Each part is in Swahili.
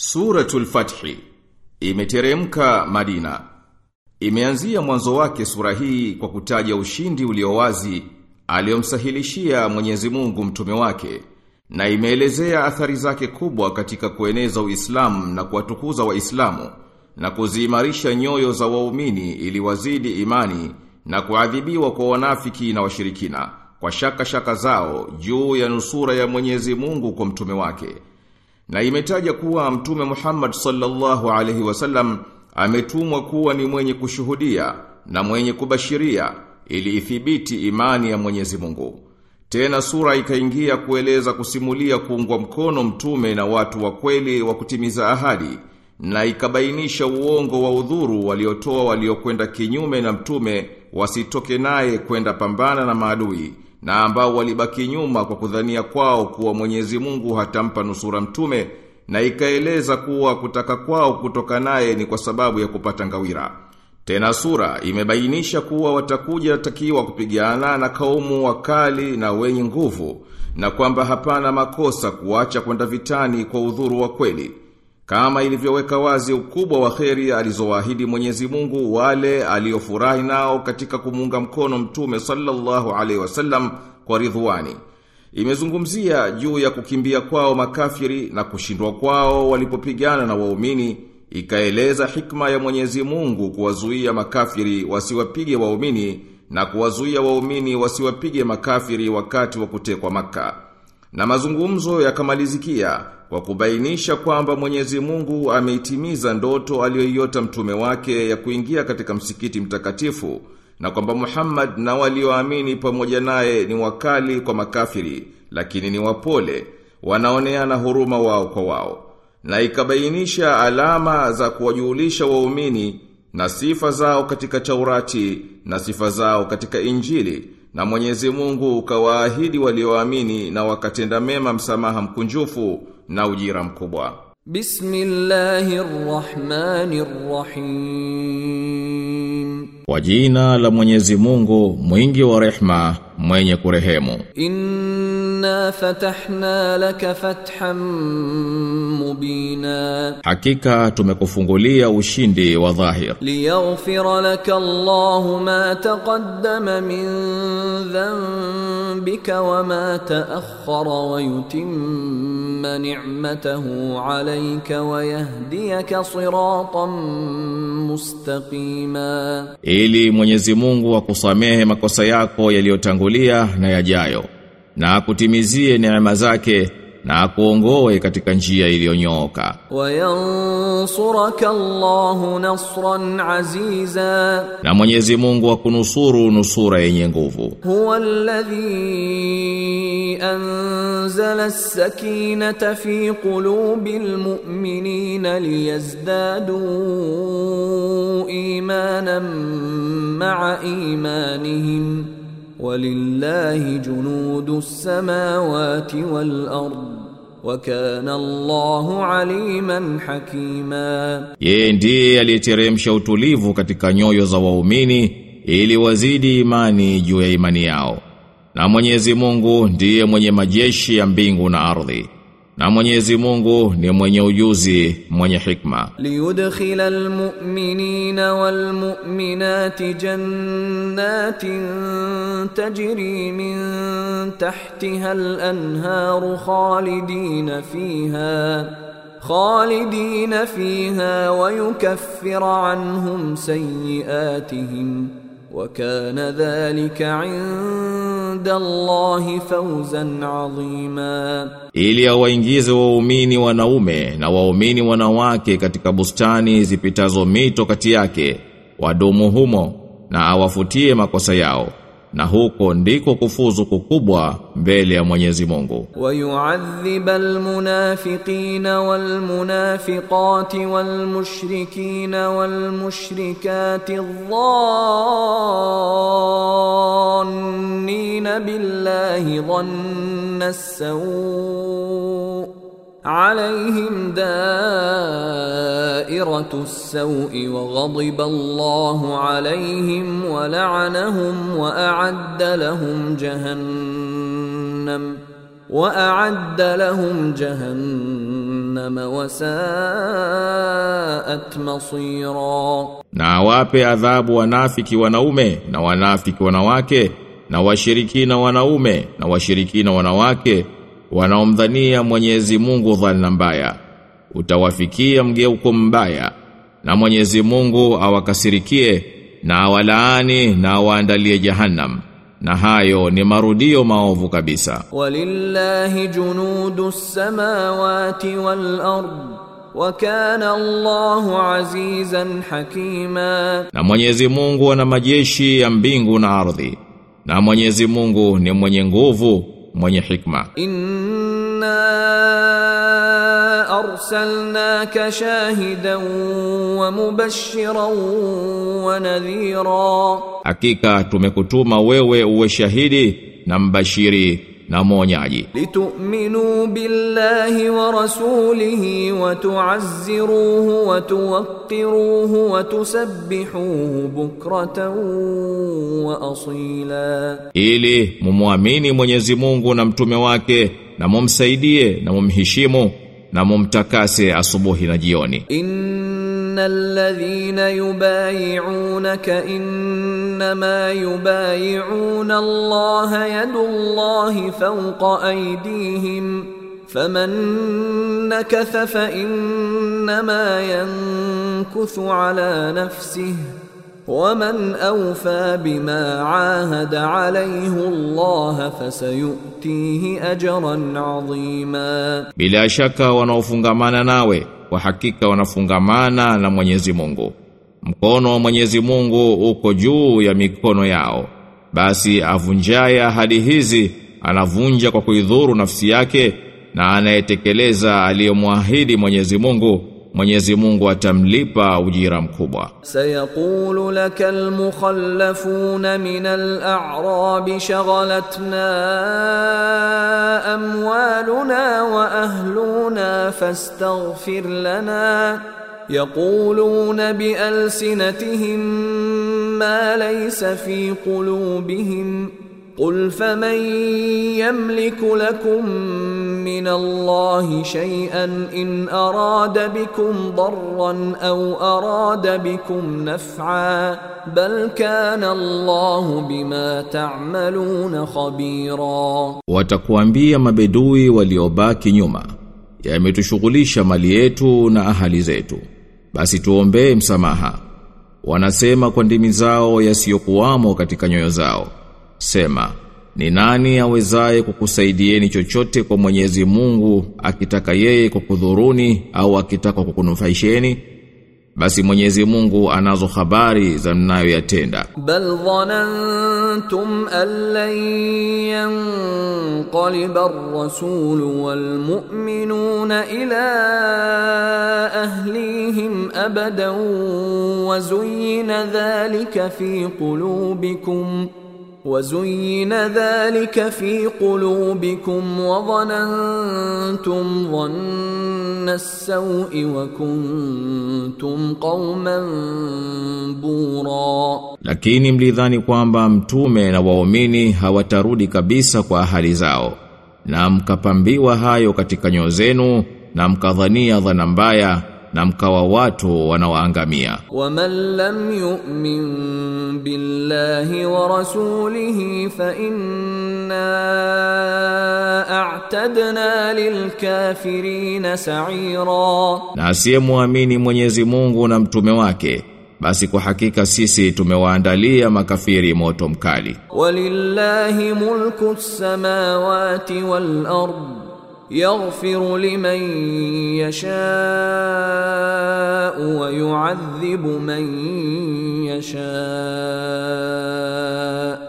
Suratul Fathi imeteremka Madina. Imeanzia mwanzo wake sura hii kwa kutaja ushindi uliowazi aliyomsahilishia Mwenyezi Mungu mtume wake na imeelezea athari zake kubwa katika kueneza Uislamu na kuwatukuza Waislamu na kuziimarisha nyoyo za waumini ili wazidi imani na kuadhibiwa kwa wanafiki na washirikina kwa shaka shaka zao juu ya nusura ya Mwenyezi Mungu kwa mtume wake. Na imetaja kuwa mtume Muhammad sallallahu alaihi wasallam ametumwa kuwa ni mwenye kushuhudia na mwenye kubashiria ili ithibiti imani ya Mwenyezi Mungu. Tena sura ikaingia kueleza kusimulia kuungwa mkono mtume na watu wa kweli wa kutimiza ahadi na ikabainisha uongo wa udhuru waliotoa waliokwenda kinyume na mtume wasitoke naye kwenda pambana na maadui na ambao walibaki nyuma kwa kudhania kwao kuwa Mwenyezi Mungu hatampa nusura mtume na ikaeleza kuwa kutaka kwao kutoka naye ni kwa sababu ya kupata ngawira. Tena sura imebainisha kuwa watakuja takiwa kupigana na kaumu wakali na wenye nguvu na kwamba hapana makosa kuacha kwenda vitani kwa udhuru wa kweli. Kama ilivyoweka wazi ukubwa wa kheri alizowaahidi Mwenyezi Mungu wale aliofurahi nao katika kumunga mkono Mtume sallallahu alaihi wasallam kwa ridhwani. Imezungumzia juu ya kukimbia kwao makafiri na kushindwa kwao walipopigana na waumini, ikaeleza hikma ya Mwenyezi Mungu kuwazuia makafiri wasiwapige waumini na kuwazuia waumini wasiwapige makafiri wakati wa kutekwa maka. Na mazungumzo yakamalizikia kwa kubainisha kwamba Mwenyezi Mungu ameitimiza ndoto aliyoiota mtume wake ya kuingia katika msikiti mtakatifu na kwamba Muhammad na walioamini pamoja naye ni wakali kwa makafiri lakini ni wapole wanaoneana huruma wao kwa wao. Na ikabainisha alama za kuwajulisha waumini na sifa zao katika chaurati na sifa zao katika Injili na Mwenyezi Mungu ukawaahidi walioamini na wakatenda mema msamaha mkunjufu na ujira mkubwa. Bismillahirrahmanirrahim. Kwa jina la Mwenyezi Mungu mwingi wa rehma mwenye kurehemu. Inna fatahna laka fathan mubina. Hakika tumekufungulia ushindi wa dhahir. Liyaghfira laka Allahu ma taqaddama min dhanbika wa وما تأخر ويتم نعمته عليك ويهديك صراطا مستقيما. Ili Mwenyezi Mungu akusamehe makosa yako yaliyotangulia na yajayo na akutimizie neema zake na akuongoe katika njia iliyonyooka. Wa yansuraka Allahu nasran aziza. Na Mwenyezi Mungu akunusuru nusura yenye nguvu. Huwa alladhi anzala as-sakinata fi qulubil mu'minina liyazdadu imanan ma'a imanihim walillahi junudu samawati wal ardh wakana Allahu aliman hakima, yeye ndiye aliyeteremsha utulivu katika nyoyo za waumini ili wazidi imani juu ya imani yao, na Mwenyezi Mungu ndiye mwenye majeshi ya mbingu na ardhi. Na Mwenyezi Mungu ni mwenye ujuzi, mwenye hikma. Liyudkhila almu'minina walmu'minati jannatin tajiri min tahtiha al-anharu khalidina fiha. خالدين فيها ويكفر عنهم سيئاتهم وكان ذلك عند الله فوزا عظيما ili awaingize waumini wanaume na waumini wanawake katika bustani zipitazo mito kati yake wadumu humo na awafutie makosa yao na huko ndiko kufuzu kukubwa mbele ya Mwenyezi Mungu. Wa yu'adhiba almunafiqina walmunafiqati wal-mushrikati dhannina billahi dhanna as-sawa عليهم دائرة السوء وغضب الله عليهم ولعنهم وأعد لهم جهنم وأعد لهم جهنم وساءت مصيرا na awape adhabu wanafiki wanaume na wanafiki wanawake na washirikina wanaume na washirikina wanawake wanaomdhania Mwenyezi Mungu dhana mbaya utawafikia mgeuko mbaya na Mwenyezi Mungu awakasirikie na awalaani na awaandalie jahannam. Na hayo ni marudio maovu kabisa. Walillahi junudus samawati wal ardh wakana Allahu azizan hakima. Na Mwenyezi Mungu ana majeshi ya mbingu na ardhi. Na Mwenyezi Mungu ni mwenye nguvu mwenye hikma. Inna arsalnaka shahidan wa mubashiran wa nadhira. Hakika tumekutuma wewe uwe shahidi na mbashiri na mwonyaji. Litu'minu billahi wa rasulihi wa tu'azziruhu wa tuwaqqiruhu wa tusabbihuhu bukratan wa asila, ili mumwamini Mwenyezi Mungu na mtume wake na mumsaidie na mumheshimu na mumtakase asubuhi na jioni. Inna إن الذين يبايعونك إنما يبايعون الله يد الله فوق أيديهم فمن نكث فإنما ينكث على نفسه waman awfa bima ahada alayhi Allah fasayutihi ajran azima, bila shaka wanaofungamana nawe kwa hakika wanafungamana na Mwenyezi Mungu. Mkono wa Mwenyezi Mungu uko juu ya mikono yao, basi avunjaye ahadi hizi anavunja kwa kuidhuru nafsi yake, na anayetekeleza aliyomwahidi Mwenyezi Mungu Mwenyezi Mungu atamlipa ujira mkubwa. Sayaqulu lakal mukhallafuna min al-a'rab shaghalatna amwaluna wa ahluna fastaghfir lana yaquluna bi-alsinatihim ma ليس fi قلوبهم قل فمن يملك لكم من الله شيئا ان اراد بكم ضرا او اراد بكم نفعا بل كان الله بما تعملون خبيرا watakuambia mabedui waliobaki nyuma yametushughulisha mali yetu na ahali zetu basi tuombee msamaha wanasema kwa ndimi zao yasiyokuwamo katika nyoyo zao Sema, ni nani awezaye kukusaidieni chochote kwa Mwenyezi Mungu akitaka yeye kukudhuruni au akitaka kukunufaisheni? Basi Mwenyezi Mungu anazo habari za mnayoyatenda. Bal dhanantum an lan yanqaliba ar-rasul wal mu'minuna ila ahlihim abadan wa zuyyina dhalika fi qulubikum وزين ذلك في قلوبكم وظننتم ظن السوء وكنتم قوما بورا lakini mlidhani kwamba mtume na waumini hawatarudi kabisa kwa ahali zao na mkapambiwa hayo katika nyoyo zenu na mkadhania dhana mbaya na mkawa watu wanaoangamia. Waman lam yu'min billahi wa rasulihi fa inna a'tadna lilkafirina sa'ira, na asiyemwamini Mwenyezi Mungu na mtume wake basi kwa hakika sisi tumewaandalia makafiri moto mkali. Walillahi mulku samawati wal ardh يغفر لمن يشاء ويعذب من يشاء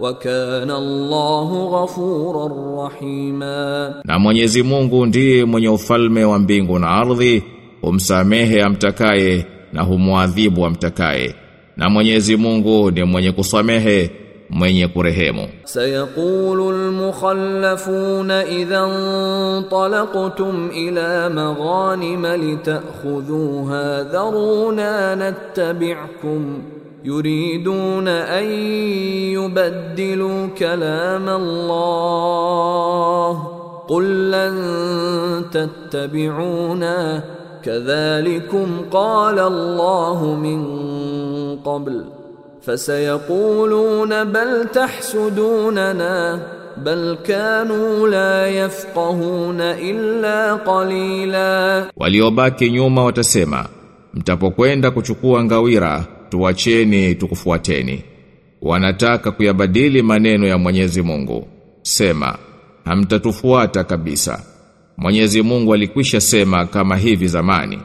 وكان الله غفورا رحيما. Na Mwenyezi Mungu ndiye mwenye ufalme wa mbingu na ardhi, humsamehe amtakaye na humwadhibu amtakaye, na Mwenyezi Mungu ndiye mwenye kusamehe mwenye kurehemu سيقول المخلفون إذا انطلقتم إلى مغانم لتأخذوها ذرونا نتبعكم يريدون أن يبدلوا كلام الله قل لن تتبعونا كذلكم قال الله من قبل فسيقولون بل تحسدوننا بل كانوا لا يفقهون إلا قليلا Waliobaki nyuma watasema, mtapokwenda kuchukua ngawira, tuwacheni tukufuateni. Wanataka kuyabadili maneno ya Mwenyezi Mungu. Sema, hamtatufuata kabisa. Mwenyezi Mungu alikwisha sema kama hivi zamani.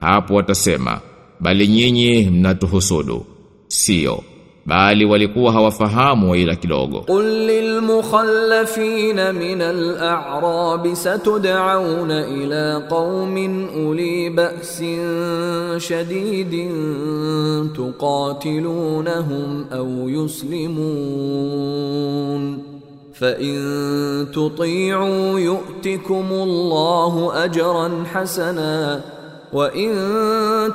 Hapo watasema, bali nyinyi mnatuhusudu. sio bali walikuwa hawafahamu ila kidogo qul lil mukhallafin min al a'rab satud'auna ila qaumin uli ba'sin shadidin tuqatilunahum aw yuslimun فإن تطيعوا يؤتكم الله أجرا حسنا وإن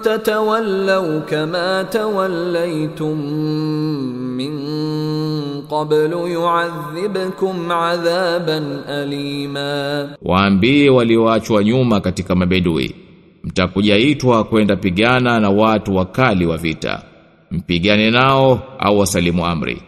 تتولوا كما توليتم من قبل يعذبكم عذابا أليما Waambie walioachwa nyuma katika mabedui, mtakujaitwa kwenda pigana na watu wakali wa vita. Mpigane nao au wasalimu amri.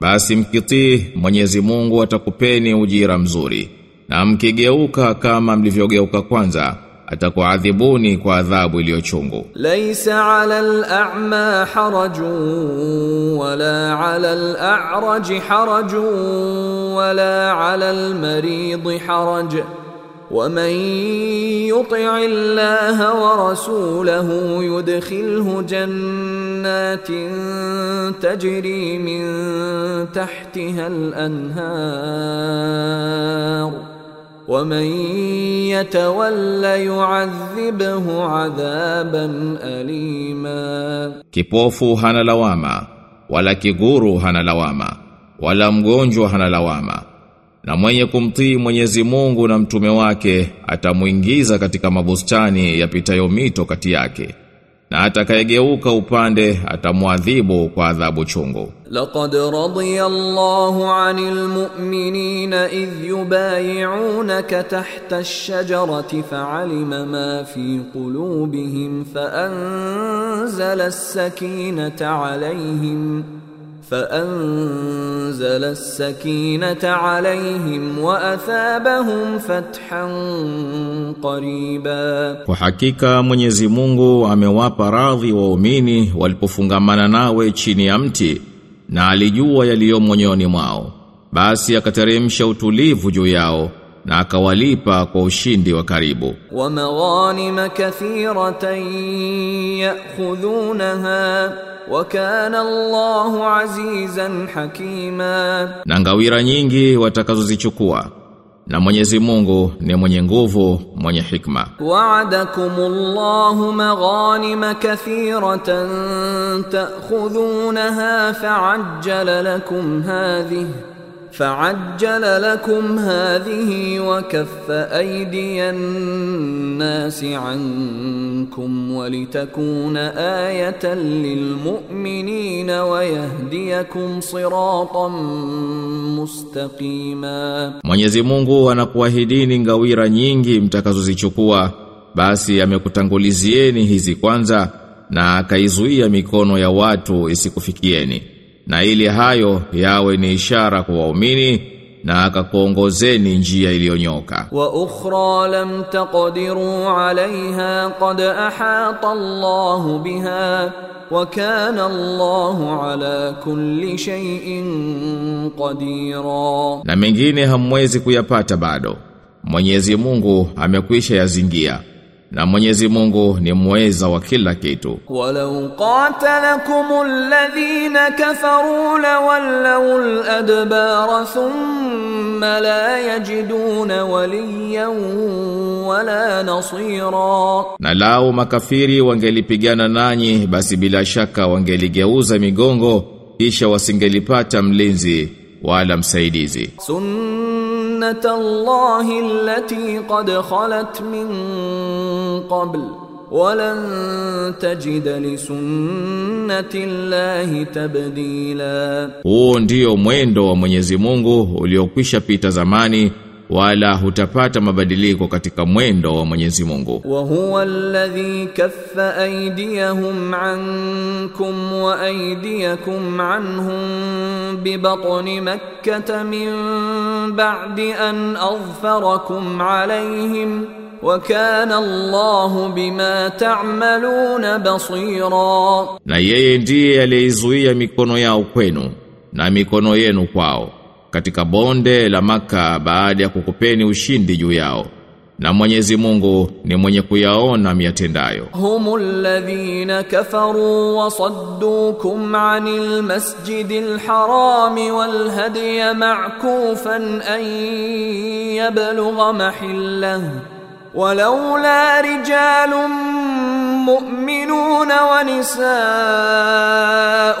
Basi mkitii Mwenyezi Mungu atakupeni ujira mzuri. Na mkigeuka kama mlivyogeuka kwanza, atakuadhibuni kwa adhabu iliyochungu. Laisa ala al-a'ma harajun wala ala al-a'raj harajun wala ala al-marid haraj ومن يطع الله ورسوله يدخله جنات تجري من تحتها الانهار ومن يتول يعذبه عذابا أليما Kipofu hana lawama, wala kiguru hana lawama, wala mgonjwa hana lawama. Na mwenye kumtii Mwenyezi Mungu na mtume wake atamuingiza katika mabustani yapitayo mito kati yake. na atakayegeuka upande atamwadhibu kwa adhabu chungu. Laqad radiyallahu 'anil mu'minina idh yubay'unaka tahta ash-shajarati fa'alima ma fi qulubihim fa anzala as-sakinata 'alayhim فأنزل السكينة عليهم وأثابهم فتحا قريبا Kwa hakika Mwenyezi Mungu amewapa radhi waumini walipofungamana nawe chini ya mti na alijua yaliyo moyoni mwao. Basi akateremsha utulivu juu yao na akawalipa kwa ushindi wa karibu. Wa mawanim kathiratan ya'khudhunaha wa kana Allahu azizan hakima, na ngawira nyingi watakazozichukua na Mwenyezi Mungu ni mwenye nguvu mwenye hikma. Wa'adakumullahu maghanim kathiratan ta'khudhunaha fa'ajjala lakum hadhihi فعجل لكم هذه وكف أيدي الناس عنكم ولتكون آية للمؤمنين ويهديكم صراطا مستقيما Mwenyezi Mungu anakuahidini ngawira nyingi mtakazozichukua basi amekutangulizieni hizi kwanza na akaizuia mikono ya watu isikufikieni na ili hayo yawe ni ishara kwa waumini na akakuongozeni njia iliyonyoka. Wa ukhra lam taqdiru alaiha qad ahata Allah biha wa kana Allah ala kulli shay'in qadira, na mengine hamwezi kuyapata bado, Mwenyezi Mungu amekwisha yazingia na Mwenyezi Mungu ni mweza wa kila kitu. Walau qatalakum alladhina kafaru lawallau aladbara thumma la yajiduna waliyan wala nasira, na lau makafiri wangelipigana nanyi, basi bila shaka wangeligeuza migongo, kisha wasingelipata mlinzi wala msaidizi. Sunna سنة الله التي قد خلت من قبل ولن تجد لسنة الله تبديلا Huo ndio mwendo wa Mwenyezi Mungu uliokwisha pita zamani wala hutapata mabadiliko katika mwendo wa Mwenyezi Mungu. Wa huwa alladhi kaffa aydiyahum ankum wa aydiyakum anhum bi batni Makkah min ba'di an azfarakum alayhim wa kana Allahu bima ta'maluna basira. Na yeye ndiye aliyezuia mikono yao kwenu na mikono yenu kwao katika bonde la maka baada ya kukupeni ushindi juu yao na Mwenyezi Mungu ni mwenye kuyaona miatendayo هم الذين كفروا وصدوكم عن المسجد الحرام والهدي معكوفا أن يبلغ محله ولولا رجال مؤمنون ونساء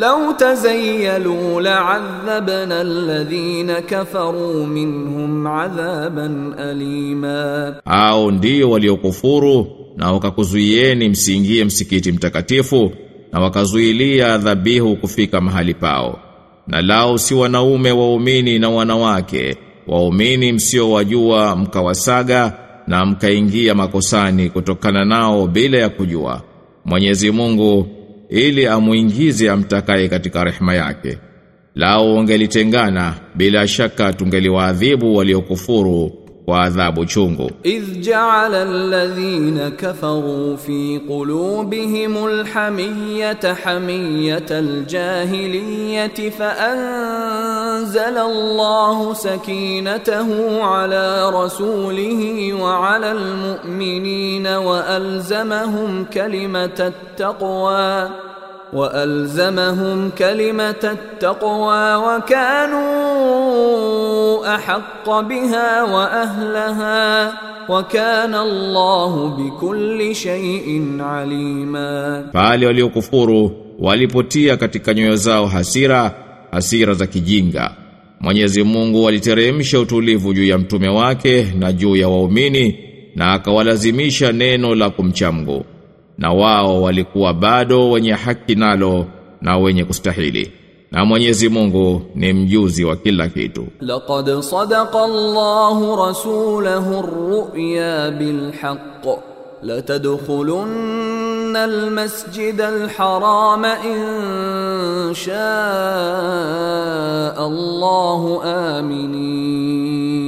لو تزيلوا لعذبنا الذين kafaru minhum adhaban alima, au ndio waliokufuru na wakakuzuieni msiingie msikiti mtakatifu na wakazuilia dhabihu kufika mahali pao. Na lao si wanaume waumini na wanawake waumini msiowajua mkawasaga na mkaingia makosani kutokana nao bila ya kujua. Mwenyezi Mungu ili amuingize amtakaye katika rehema yake lao wangelitengana bila shaka tungeliwaadhibu waliokufuru kwa adhabu chungu إذ جعل الذين كفروا في قلوبهم الحمية حمية الجاهلية فأنزل الله سكينته على رسوله وعلى المؤمنين وألزمهم كلمة التقوى وألزمهم كلمة التقوى وكانوا أحق بها وأهلها وكان الله بكل شيء عليما pale waliokufuru walipotia katika nyoyo zao hasira hasira za kijinga Mwenyezi Mungu aliteremsha utulivu juu ya mtume wake na juu ya waumini na akawalazimisha neno la kumcha Mungu na wao walikuwa bado wenye haki nalo na wenye kustahili. Na Mwenyezi Mungu ni mjuzi wa kila kitu. Laqad sadaqa Allahu rasulahu ar-ru'ya bil haqq La latadkhulunna al-masjida al-harama in sha'a Allahu aminin.